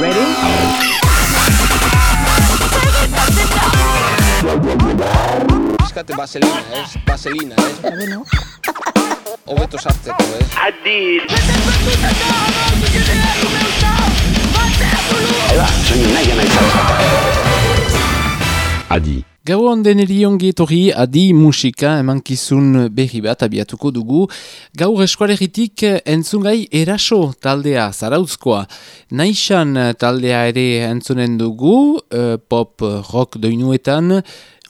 Ready? Eskate vaselina, ez? Vaselina, ez? Bueno, Hobeto sartzeko, ez? Adi. Gauan deneri ongi etorri adi musika emankizun berri bat abiatuko dugu. Gaur eskualeritik entzungai eraso taldea zarautzkoa. Naixan taldea ere entzunen dugu, eh, pop rock doinuetan,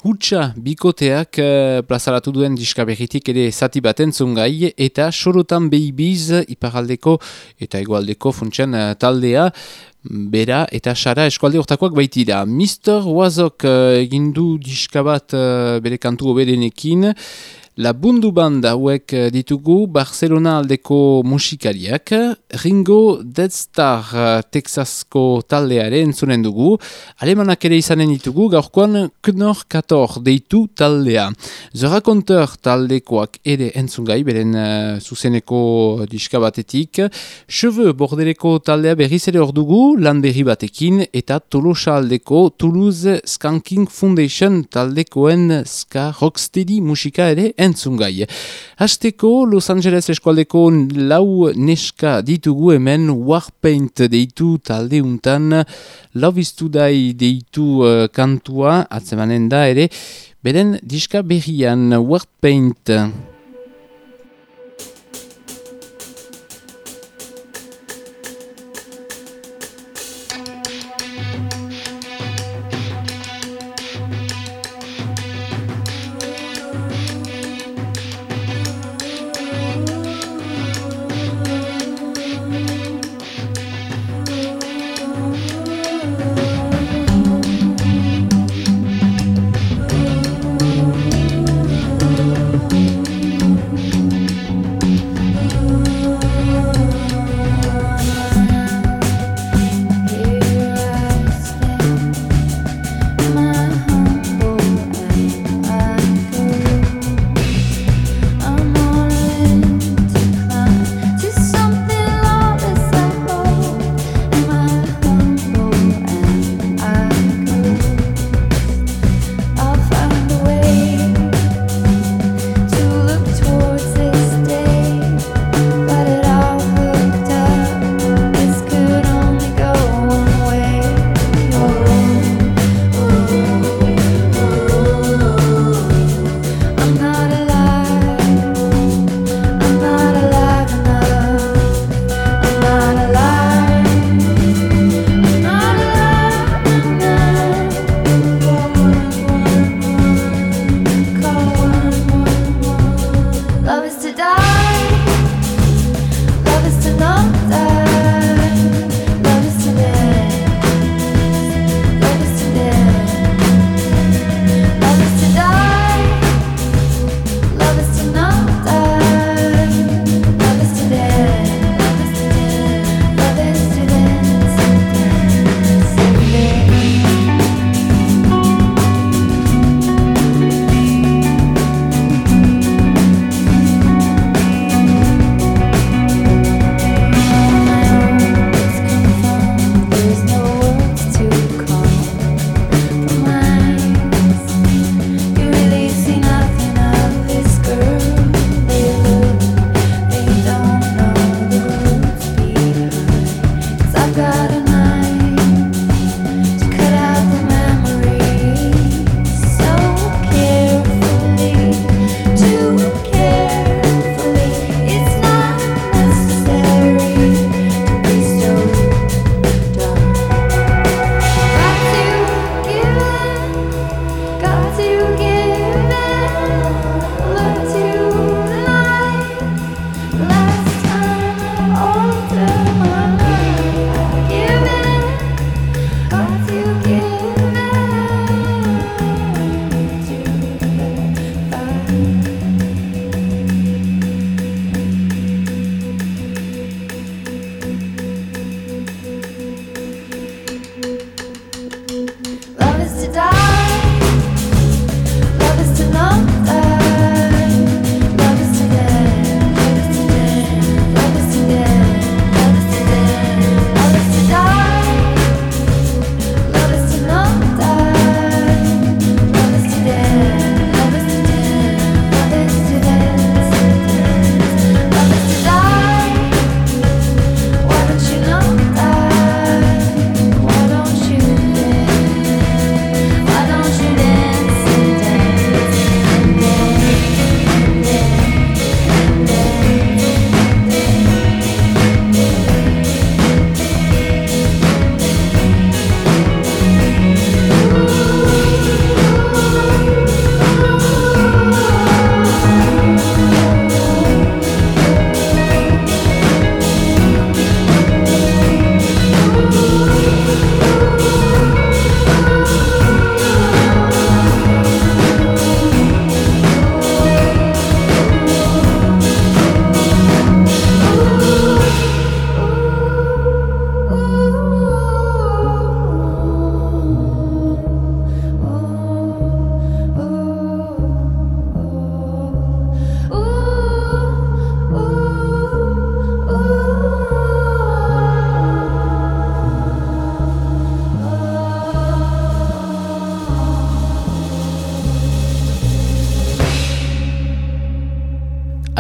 Hutsa bikoteak uh, plazaratu duen diska berritik ere zati bat entzungai eta sorotan behibiz iparaldeko eta egualdeko funtsian uh, taldea bera eta sara eskualde hortakoak baitira. Mr. Wazok uh, egin du diska bat uh, bere kantu oberenekin, La Bundu Band hauek eh, ditugu Barcelona aldeko musikariak, Ringo Dead Star eh, Texasko taldeare entzunen dugu, alemanak ere izanen ditugu, gaurkoan Knor Kator deitu taldea. The Raconteur taldekoak ere entzungai, beren uh, zuzeneko diska batetik, Cheveux bordeleko taldea berriz ere hor dugu, lan berri batekin, eta Tolosa aldeko Toulouse Skanking Foundation taldekoen ska rocksteady musika ere entzungai. Hasteko Los Angeles eskualdeko lau neska ditugu hemen Warpaint deitu talde untan Love is to Die deitu uh, kantua atzemanen da ere beren diska berrian Warpaint.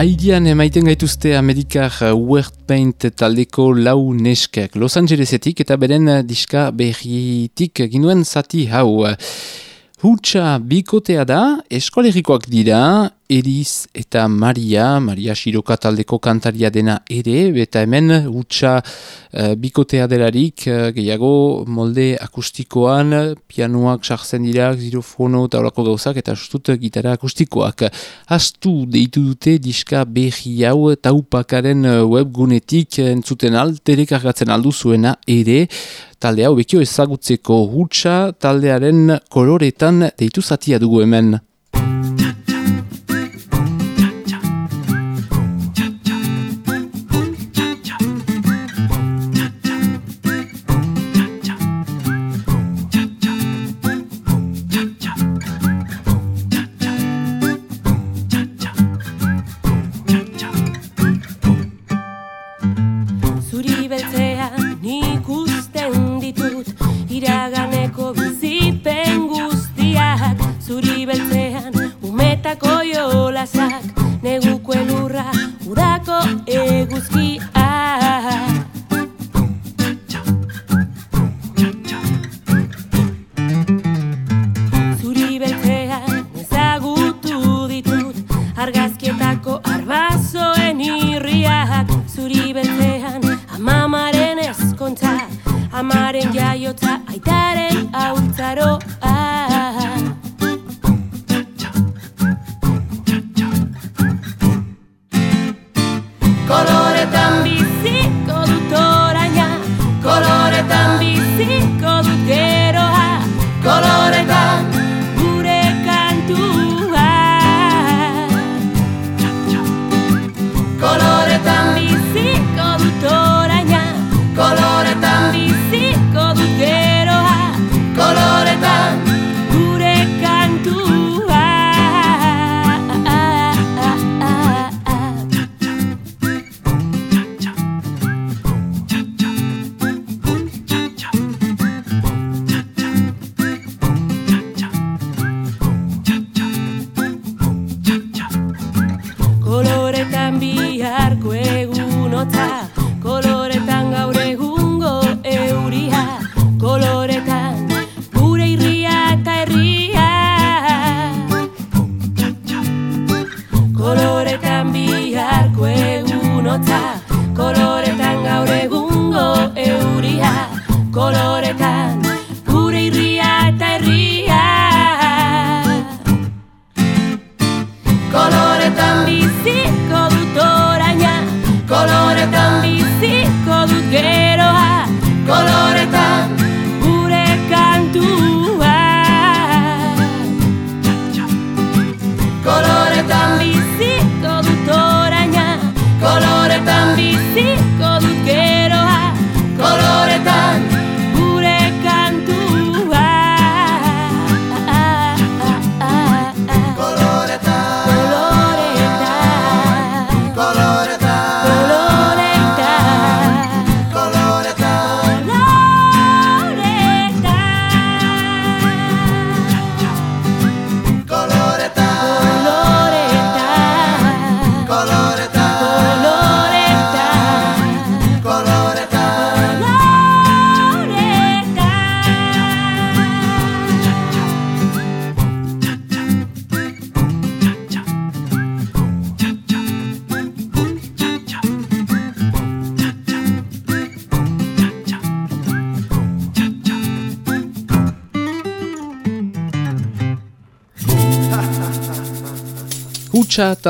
Aidian emaiten gaituzte Amerikar Word Paint taldeko lau neskak Los Angelesetik eta beren diska berritik ginuen zati hau. Hutsa bikotea da, eskolegikoak dira, Eriz eta Maria, Maria Shiroka taldeko kantaria dena ere, eta hemen hutsa uh, bikotea delarik, uh, gehiago molde akustikoan, pianoak sartzen dira, zirofono eta horako gauzak, eta astut gitara akustikoak. Hastu deitu dute diska behi hau taupakaren webgunetik entzuten alterek argatzen aldu zuena ere, talde hau bekio ezagutzeko hutsa taldearen koloretan deitu zatia dugu hemen.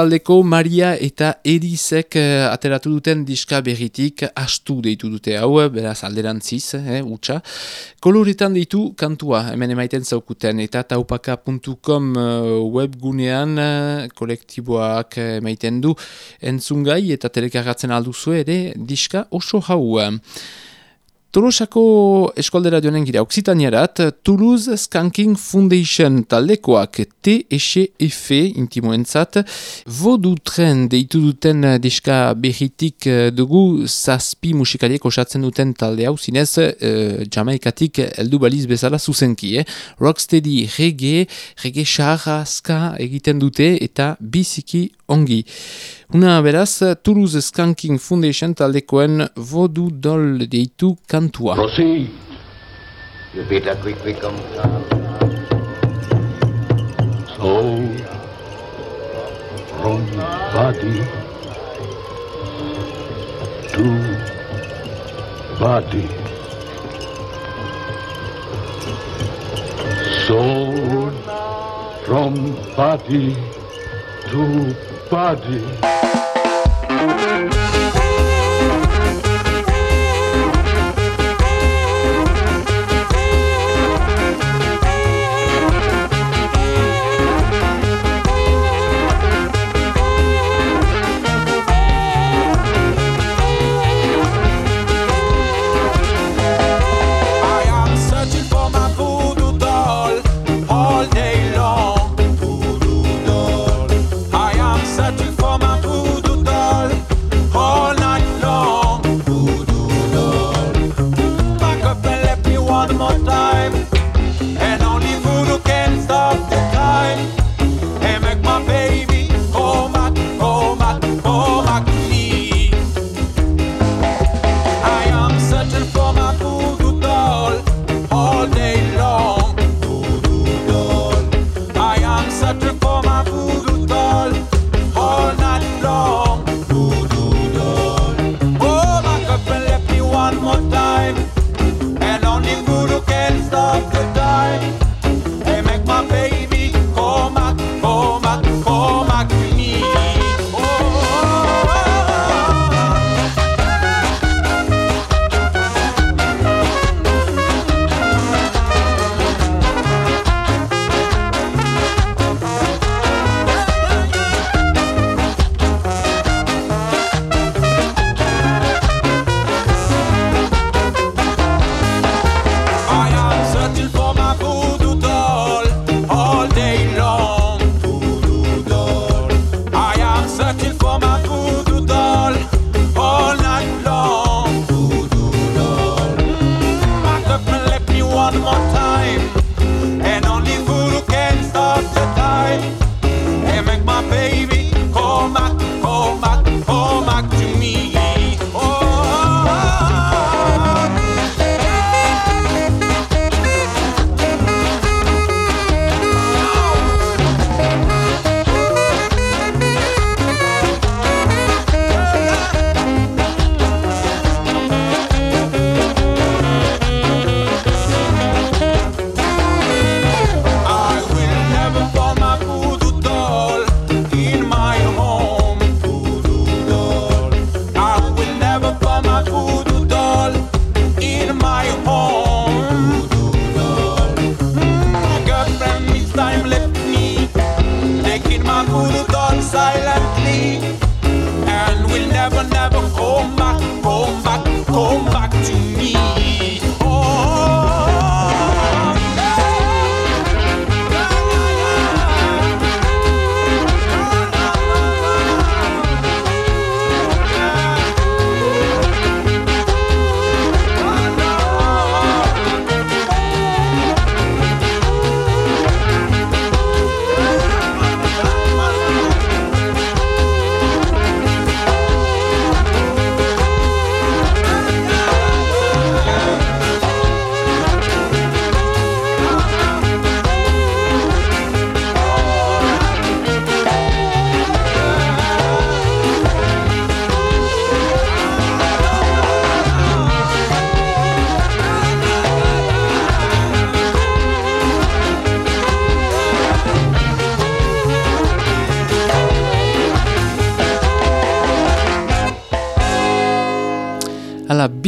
Taldeko Maria eta Erizek uh, ateratu duten diska berritik astu deitu dute hau, beraz alderantziz, eh, Hutsa. Koloretan deitu kantua, hemen emaiten zaukuten, eta taupaka.com uh, webgunean uh, kolektiboak emaiten du entzungai eta telekargatzen alduzu ere diska oso hau. Tolosako eskoldera joanen gira Oksitaniarat, Toulouse Skanking Foundation taldekoak TSF intimoentzat, vodu tren deitu duten diska behitik dugu zazpi musikariek osatzen duten talde hau zinez uh, jamaikatik eldu baliz bezala zuzenki, eh? rocksteady reggae, reggae xarra, ska egiten dute eta biziki ongi. Una beraz, Toulouse Skanking Foundation taldekoen vodu dol deitu kantua. Proceed. You beat that quick, quick, come. From body from body to compadre.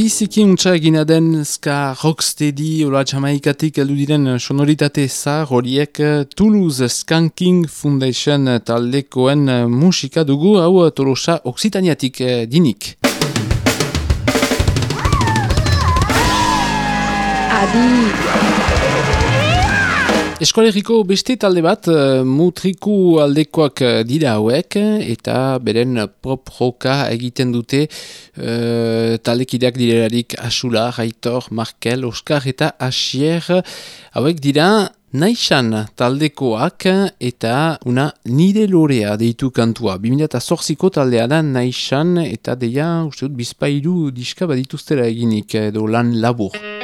Biziki untsa egina den ska rocksteady ola jamaikatik heldu diren sonoritate zar horiek eh, Toulouse Skanking Foundation taldekoen eh, musika dugu hau eh, tolosa oksitaniatik dinik. Adi, Eskolegiko beste talde bat eh, mutriku aldekoak eh, dira hauek eta beren pop roka egiten dute uh, taldekideak direlarik Asula, Raitor, Markel, Oskar eta Asier hauek dira Naixan taldekoak eta una nire lorea deitu kantua. 2008ko taldea da Naixan eta deia, uste dut, bizpairu diska badituztera eginik edo lan labur.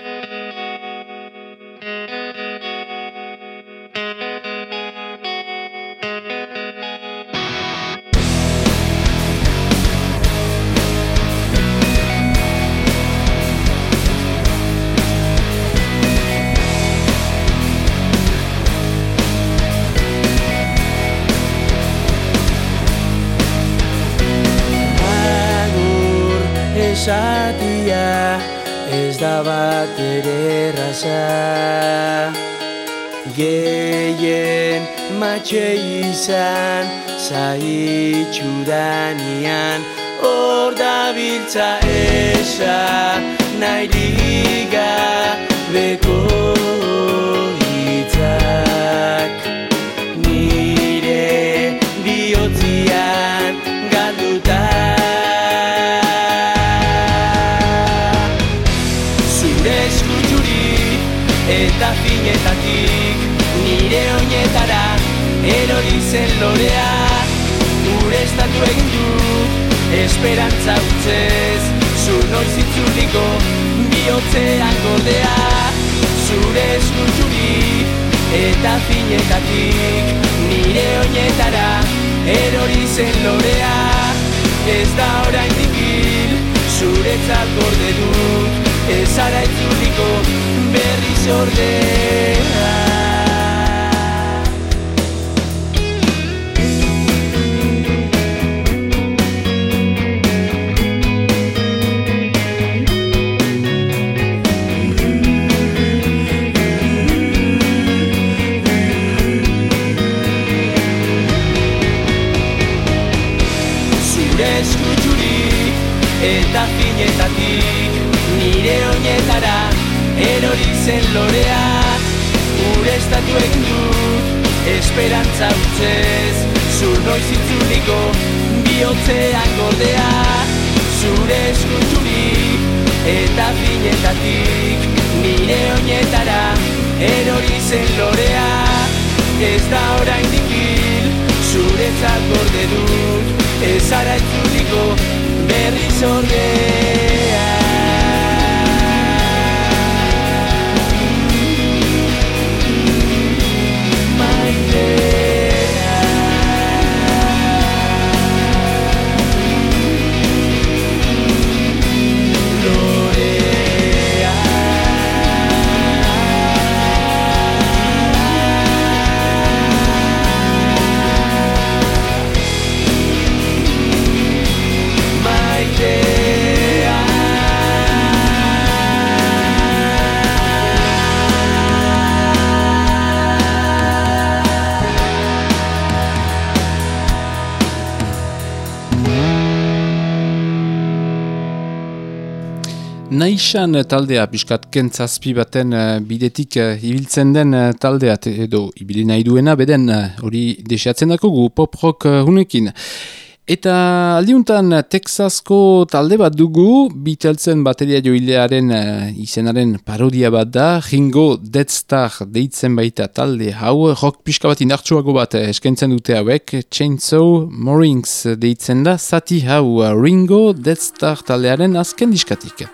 Gordea Zure eskutxuri eta finetatik. Nire oinetara erori zen lorea Ez da orain dikil zuretzat gorde dut Ez ara itzuliko berriz ordea Naixan taldea, piskat kentzazpi baten eh, bidetik eh, ibiltzen den eh, taldea, edo ibili nahi duena, beden eh, hori deseatzen dako gu pop rock eh, hunekin. Eta aldiuntan Texasko talde bat dugu, Beatlesen bateria joilearen eh, izenaren parodia bat da, Ringo Dead Star deitzen baita talde hau, rock pixka bat indartsuago bat eh, eskaintzen dute hauek, Chainsaw Morings deitzen da, zati hau eh, Ringo Dead Star taldearen azken diskatik.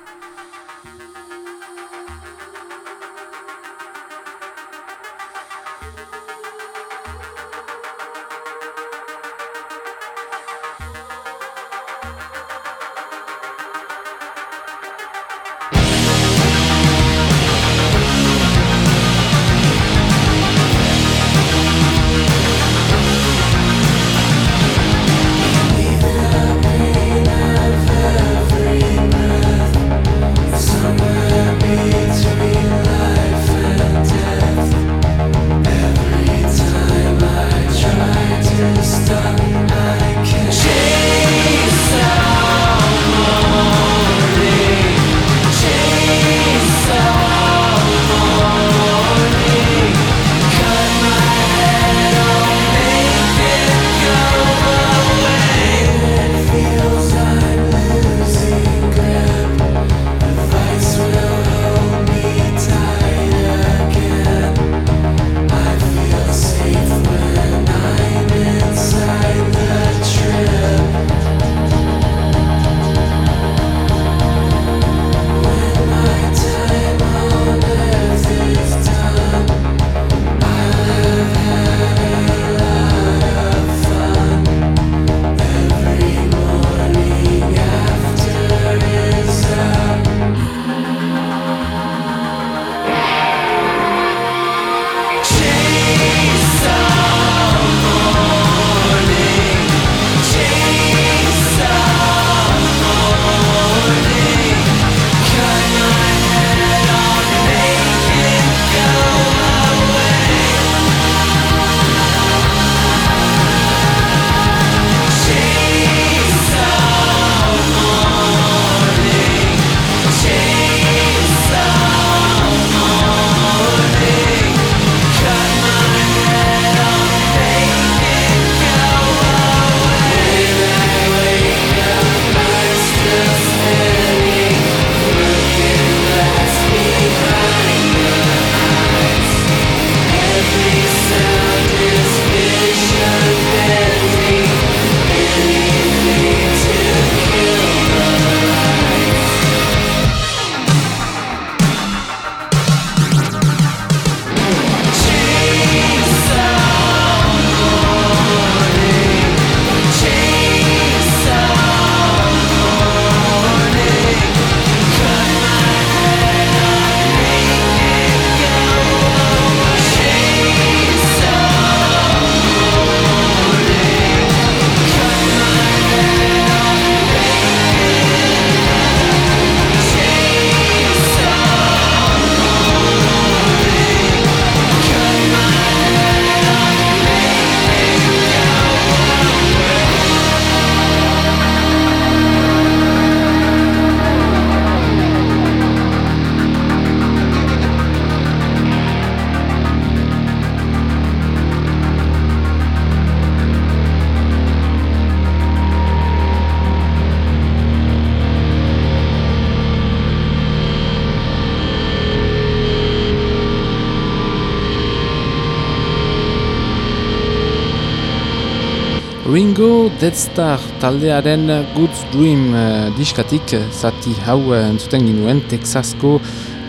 Ringo Dead Star taldearen Good Dream uh, diskatik zati hau uh, entzuten ginuen Texasko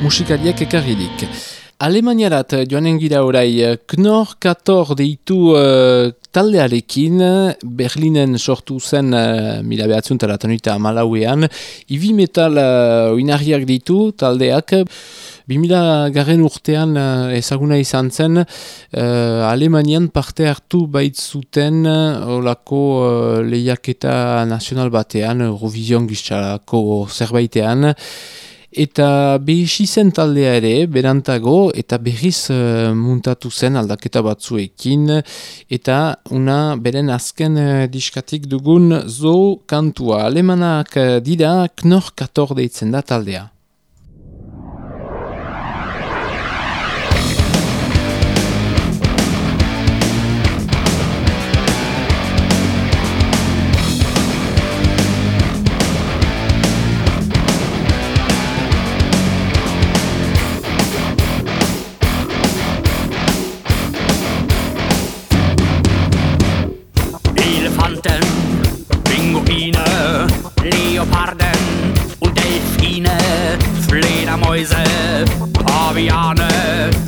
musikariak ekarridik. Alemaniarat joanen gira orai, Knor 14 deitu uh, taldearekin, Berlinen sortu zen uh, mila behatzen talatonuita amalauean, Ibi Metal uh, oinarriak ditu taldeak, 2000 garren urtean uh, ezaguna izan zen, uh, Alemanian parte hartu baitzuten uh, olako uh, lehiaketa nazional batean, Eurovision giztxalako zerbaitean, Eta behisi zen taldea ere, berantago, eta berriz uh, muntatu zen aldaketa batzuekin, eta una beren azken uh, diskatik dugun zo kantua. Alemanak dira, knor 14 deitzen da taldea.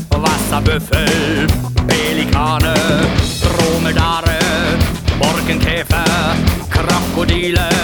Wasserbüffel, Pelikane, Dromedare, Borkenkäfer, Krokodile,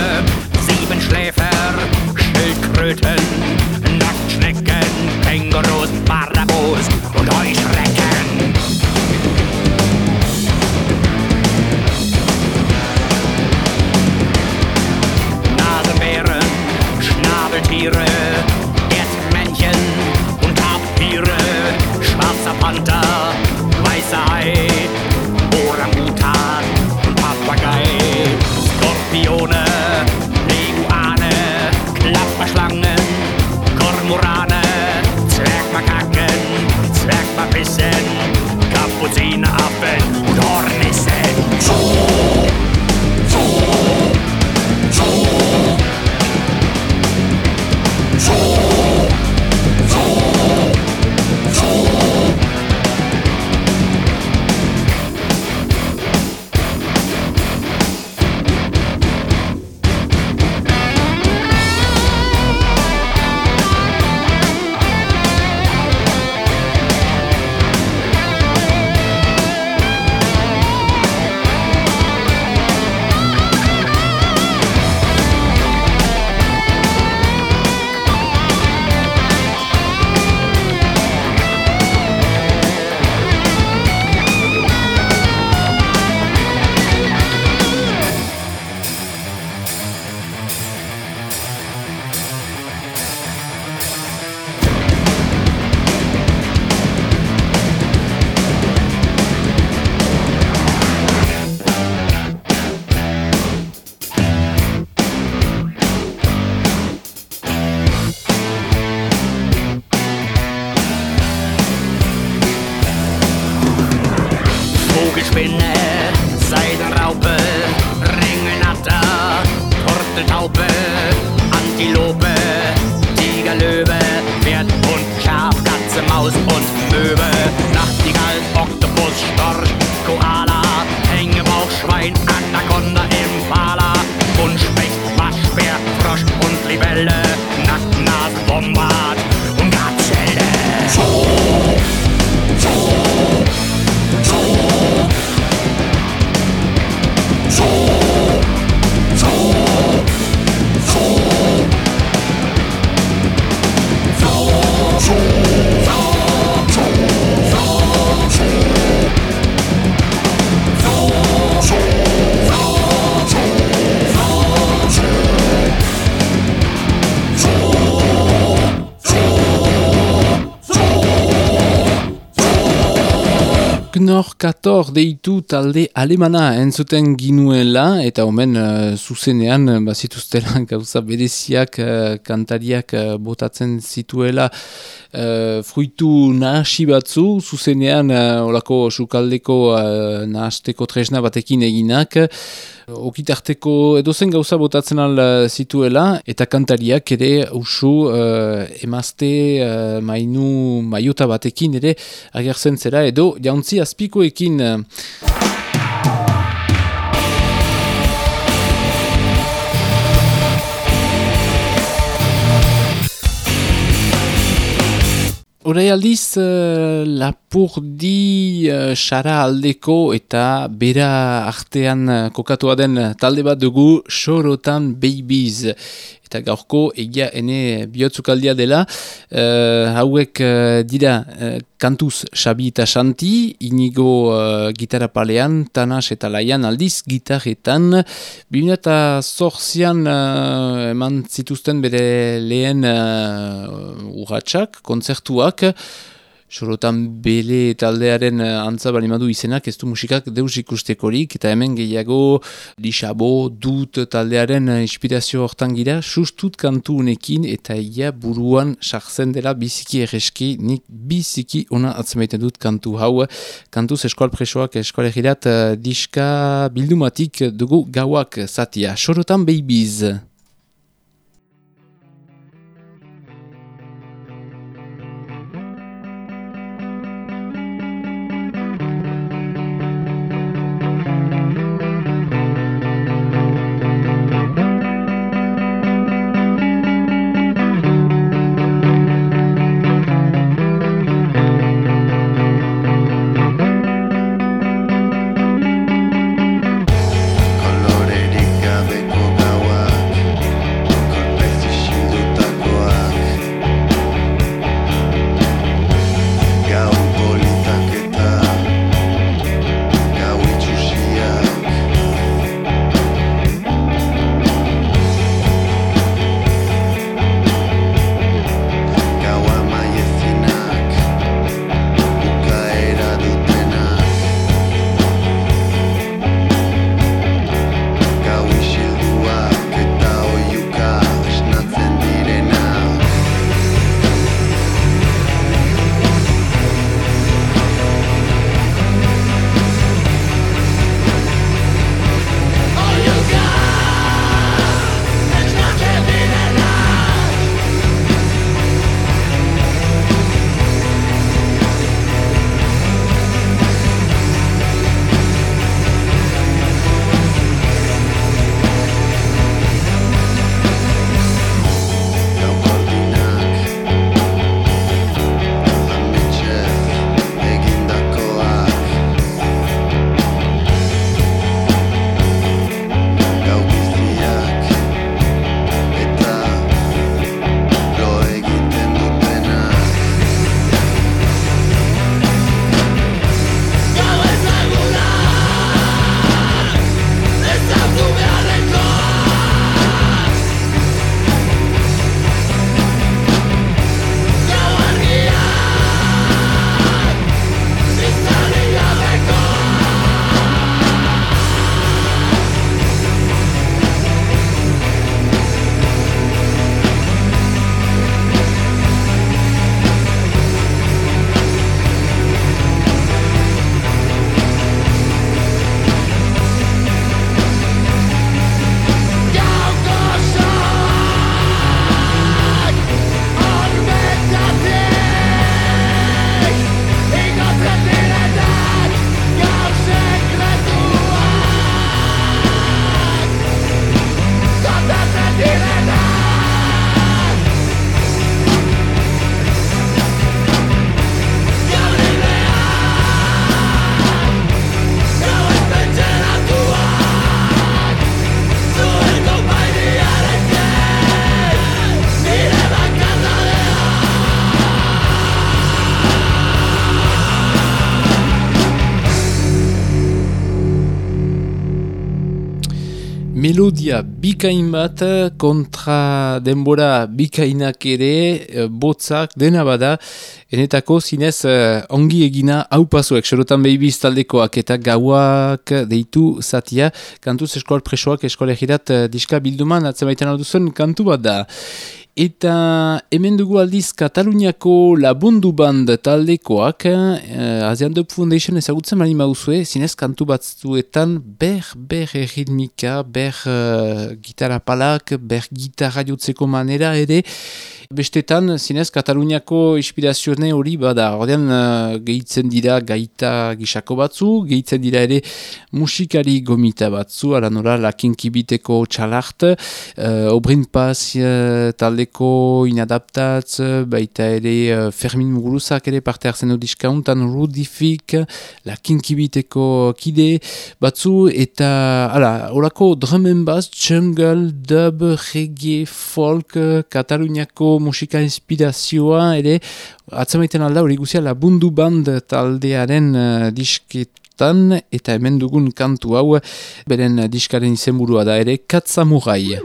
Gnor 14 deitu talde alemana entzuten ginuela eta omen uh, zuzenean uh, bazituztela gauza bereziak uh, kantariak uh, botatzen zituela uh, fruitu nahasi batzu zuzenean uh, olako sukaldeko uh, nahasteko tresna batekin eginak. Okitarteko edozen gauza botatzen al uh, zituela eta kantariak ere usu uh, emazte uh, mainu maiota batekin ere agertzen zera edo jauntzi pikoekin. Eh, Horai aldiz, uh, lapurdi eh, xara uh, aldeko eta bera artean uh, kokatua den talde bat dugu sorotan babies. Eta gaurko egia ene bihotzukaldia dela, hauek dira uh, kantuz Xabi eta Xanti, inigo uh, gitarra palean, tanas eta laian aldiz gitarretan. Bina eta zorzian eman zituzten bere lehen uh, urratxak, kontzertuak, musikak, sorotan bele taldearen eh, antza bali madu izenak, ez du musikak deus ikustekorik, eta hemen gehiago lixabo dut taldearen eh, inspirazio hortan gira, sustut kantu unekin, eta ia buruan sartzen dela biziki erreski, nik biziki ona atzemaiten dut kantu hau, kantuz eskual presoak eskual egirat eh, diska bildumatik dugu gauak zatia, sorotan babies. Melodia bikain bat kontra denbora bikainak ere eh, botzak dena bada. Enetako zinez uh, ongi egina hau pasuek sorotan behibiz taldekoak eta gauak deitu zatia. Kantuz eskoal presoak eskoal egirat uh, diska bilduman atzemaiten alduzen kantu bat da Eta hemen dugu aldiz Kataluniako labundu band taldekoak, eh, Asian Dub Foundation ezagutzen mani mauzue, zinez kantu batzuetan ber, ber ritmika, ber uh, gitarra palak, ber gitarra jotzeko manera ere, Bestetan, zinez, Kataluniako inspirazione hori bada, ordean uh, gehitzen dira gaita gisako batzu, gehitzen dira ere musikari gomita batzu, ala nora lakinkibiteko txalart, uh, obrin paz uh, talde taldeko inadaptatz, baita ere uh, Fermin Muguruzak ere parte hartzen du diskauntan Rudifik, la kinkibiteko kide batzu, eta ala, orako drumen baz, jungle, dub, reggae, folk, Kataluniako musika inspirazioa, ere atzamaiten alda hori guzia la bundu band taldearen uh, disket eta hemen dugun kantu hau beren diskaren izenburua da ere Katsamurai.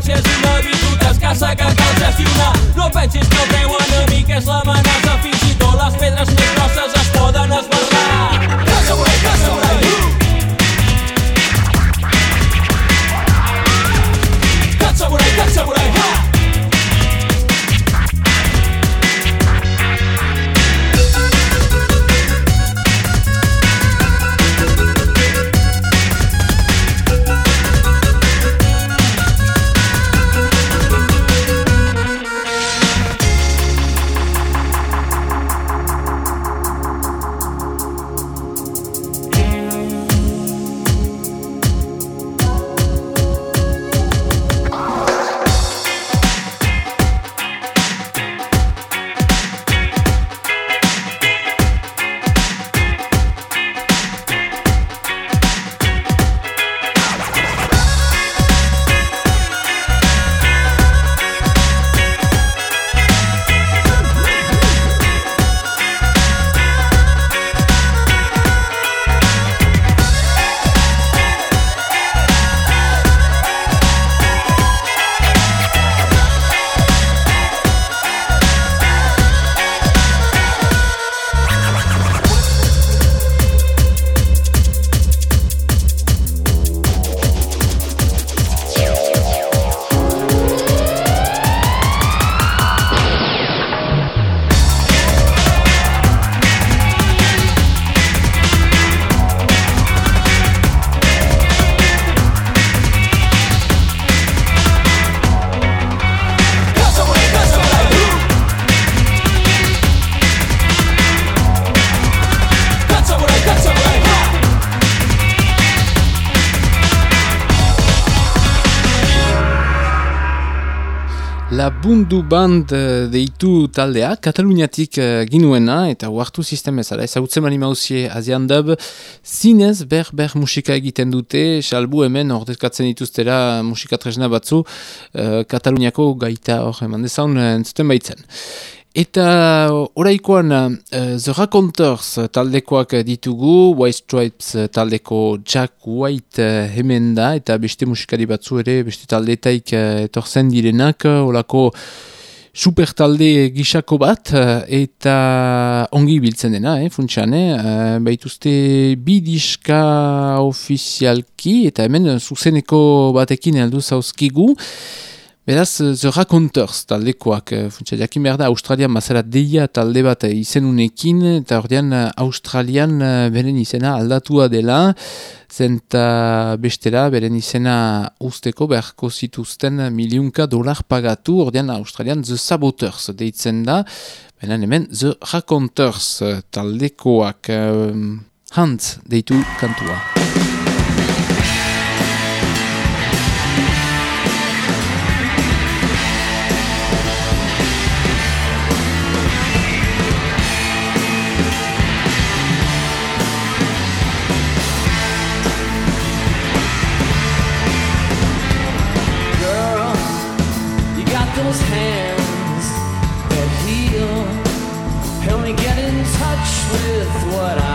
Diuen La paciència és una virtut escassa que cal gestionar No pensis que el teu enemic és l'amenaça Fins La Bundu Band eh, deitu taldea, Kataluniatik uh, ginuena, eta huartu sistem ezala, ezagutzen mani mauzie Azian Dub, zinez ber-ber musika egiten dute, salbu hemen ordezkatzen dituztera musika tresna batzu, uh, Kataluniako gaita hor eman dezaun uh, entzuten baitzen. Eta oraikoan uh, The Raconteurs taldekoak ditugu, White Stripes taldeko Jack White uh, hemen da, eta beste musikari batzu ere, beste taldetaik uh, etorzen direnak, uh, olako super talde gisako bat eta ongi biltzen dena, eh, funtsan, eh, baituzte bi diska ofizialki eta hemen zuzeneko batekin heldu zauzkigu, Beraz, The Raconteurs taldekoak, eh, funtsa jakin behar da, Australian mazera deia talde bat izenunekin, eta ordean Australian beren izena aldatua dela, zenta bestera beren izena usteko beharko zituzten miliunka dolar pagatu, ordean Australian The Saboteurs deitzen da, benen hemen The Raconteurs taldekoak, Hans deitu kantua. When you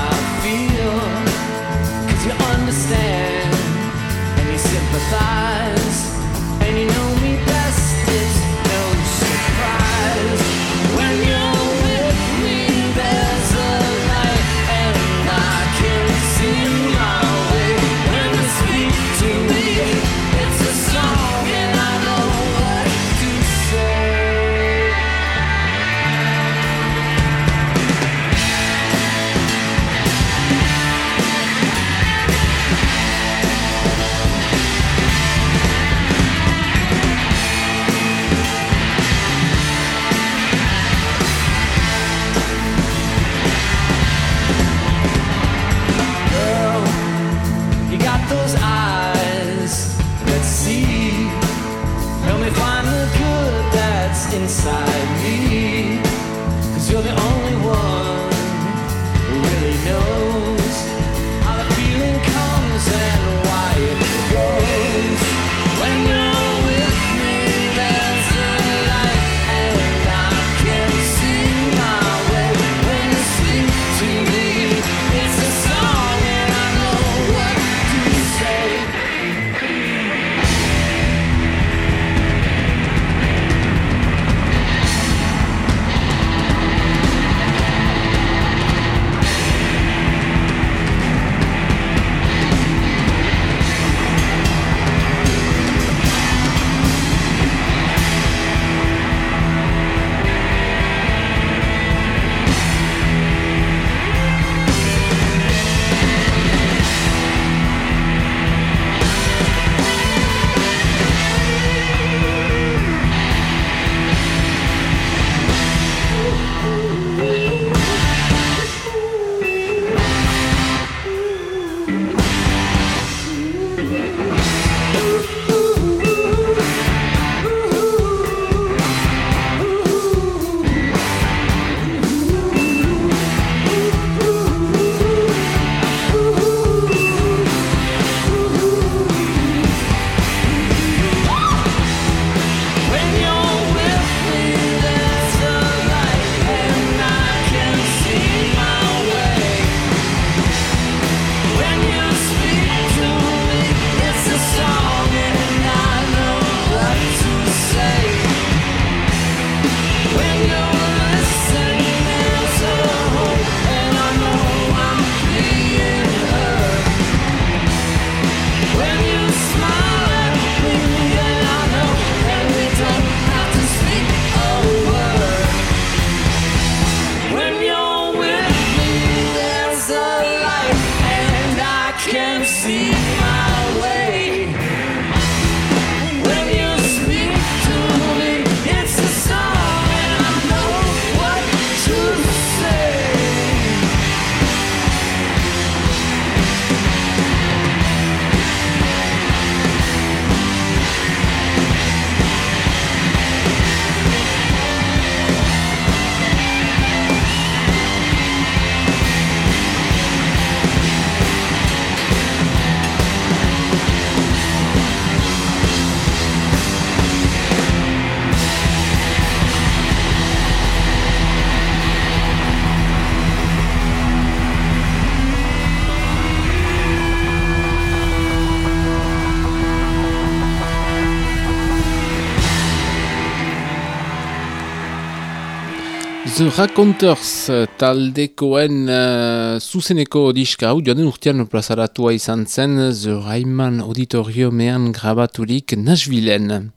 The Raconteurs eh, taldekoen uh, zuzeneko diska hau, joan den urtean plazaratua izan zen The Raiman Auditoriomean grabaturik Nashvilleen.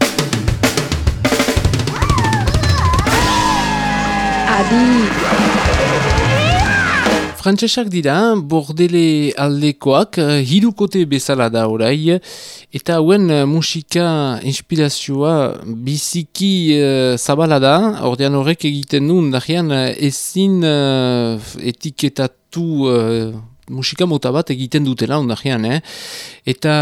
Frantsesak dira, bordele aldekoak, uh, hirukote bezala da orai, eta hauen uh, musika inspirazioa biziki uh, zabala da, ordean horrek egiten dahian uh, ezin uh, etiketatu musika mota bat egiten dutela ondajean, eh? Eta,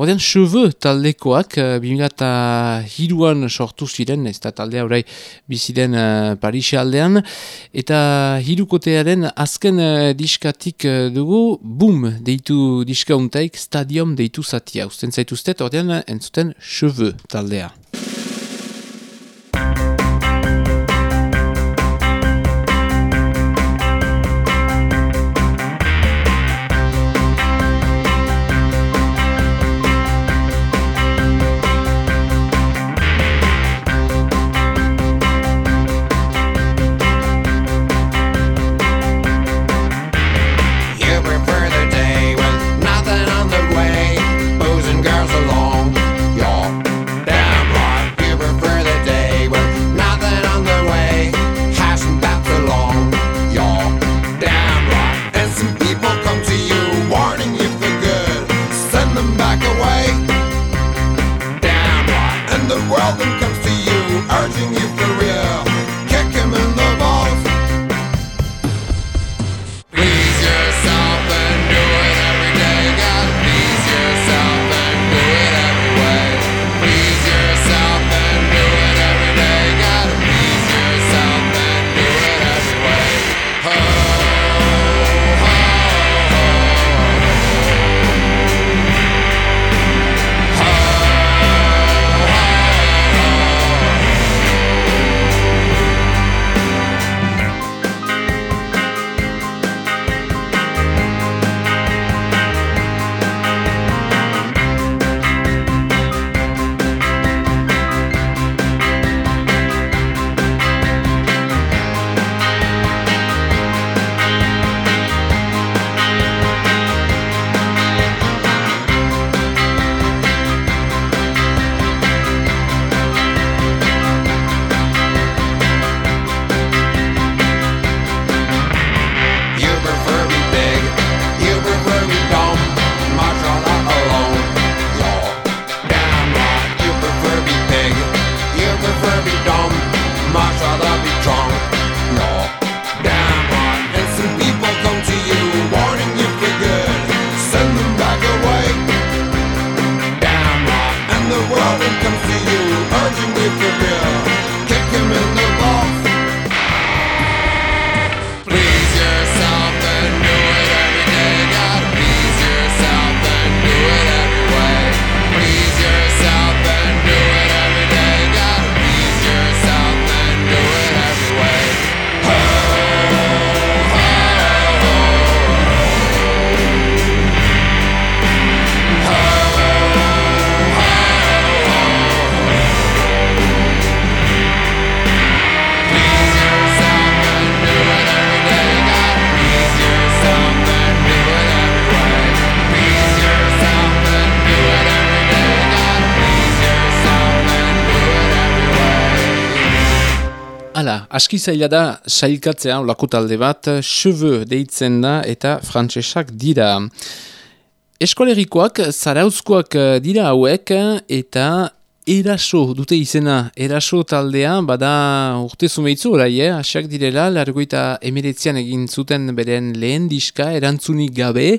ordean, cheveux taldekoak, uh, eh, 2002an sortu ziren, ez da taldea orai biziren uh, Parisi aldean, eta hirukotearen azken uh, diskatik uh, dugu, boom, deitu diska untaik, stadium deitu zatia. Usten zaituztet, ordean, entzuten cheveux taldea. Aski zaila da sailkatzea olako talde bat, cheveux deitzen da eta frantsesak dira. Eskolerikoak, zarauzkoak dira hauek eta eraso dute izena, eraso taldea, bada urte zumeitzu orai, eh? asiak direla, largoita emeretzean egin zuten beren lehen diska, erantzunik gabe,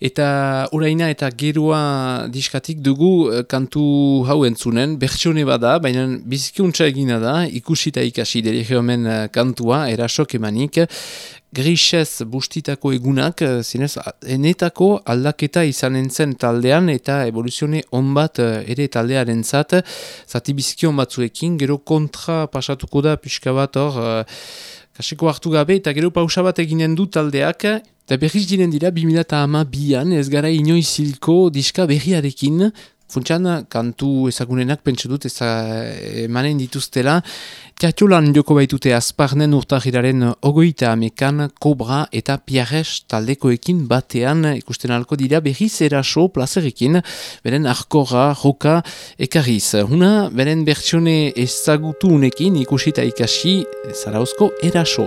Eta uraina eta gerua diskatik dugu eh, kantu hau entzunen, bertsione bada, baina bizikuntza egina da, ikusita ikasi dere geomen eh, kantua, erasok emanik, grisez bustitako egunak, eh, zinez, enetako aldaketa izan entzen taldean eta evoluzione onbat ere taldearen zat, zati bizikion batzuekin, gero kontra pasatuko da pixka bat hor, kaseko hartu gabe eta gero pausa bat eginen du taldeak, Eta berriz diren dira, 2008an ez gara inoizilko diska berriarekin, Funtsan, kantu ezagunenak pentsa dut eza emanen dituztela. Teatiolan joko baitute azparnen urtahiraren ogoita amekan, kobra eta piarres taldekoekin batean ikusten alko dira berriz eraso plazerekin, beren arkora, joka, ekarriz. Huna, beren bertsione ezagutu unekin ikusita ikasi zarauzko eraso.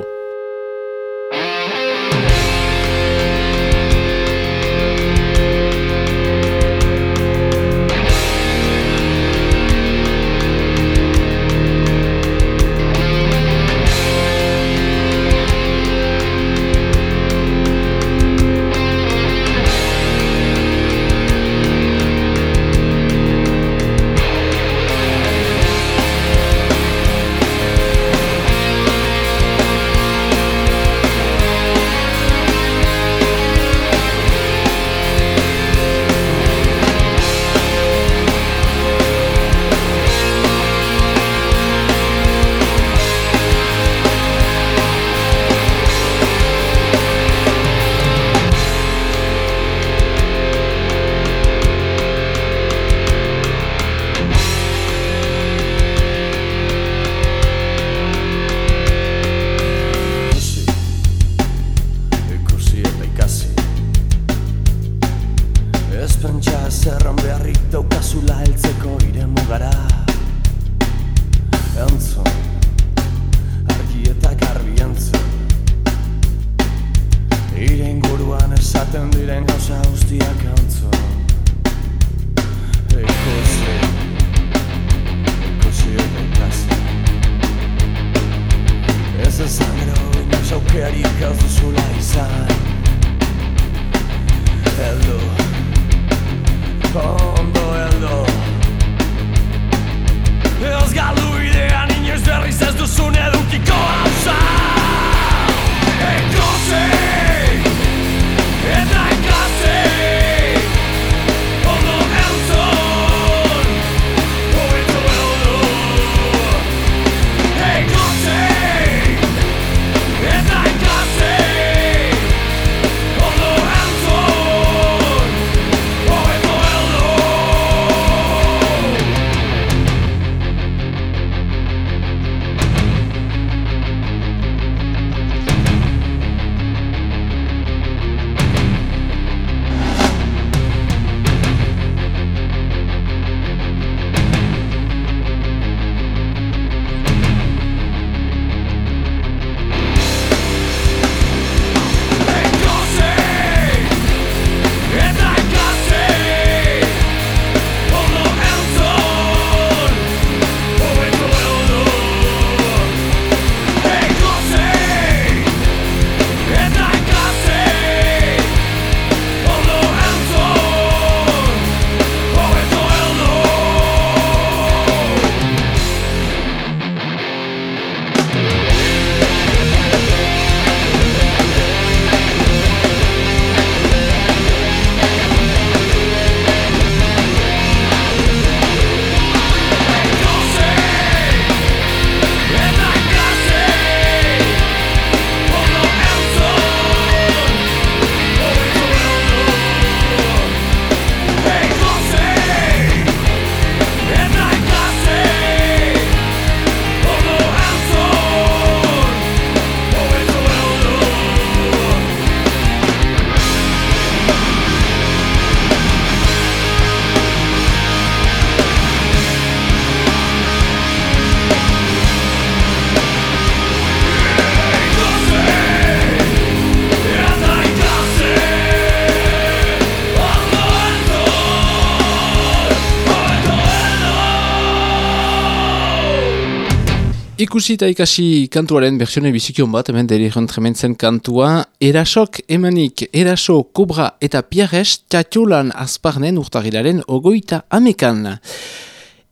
Ikusi eta ikasi kantuaren bertsione bizikion bat, hemen deri trementzen kantua, erasok emanik, eraso, kobra eta piarres txatxolan azparnen urtagilaren ogoita amekan.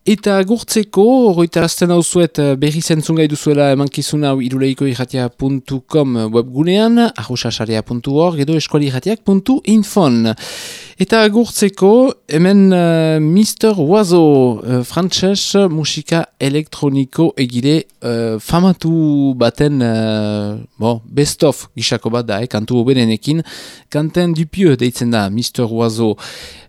Eta gurtzeko, horreita azten hau zuet berri zentzun gai duzuela emankizun hau iruleikoirratia.com webgunean, arrosasarea.org edo eskualirratiak.infon. Eta gurtzeko, hemen uh, Mr. Oazo, uh, frantses musika elektroniko egire uh, famatu baten uh, bo, best of gisako bat da, eh, kantu oberenekin, kanten dupio deitzen da Mr. Oazo.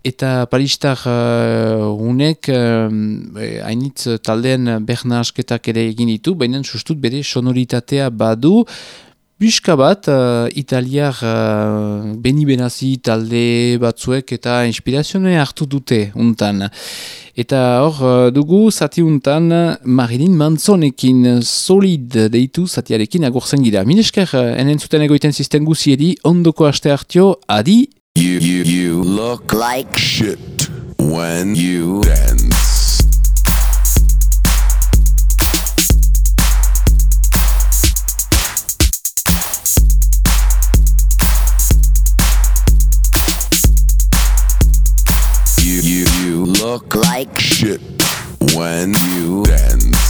Eta paristar uh, unek, hainitz taldean berna asketak ere egin ditu, baina sustut bere sonoritatea badu, Buska bat, uh, italiar uh, beni talde batzuek eta inspirazioa hartu dute untan. Eta hor uh, dugu zati untan Marilyn Manzonekin solid deitu zatiarekin agurzen gira. Minesker, uh, enen zuten egoiten zisten guziedi, ondoko aste hartio, adi! You, you, you look like shit when you dance. You you look like shit when you dance.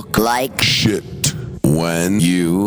Look like shit when you.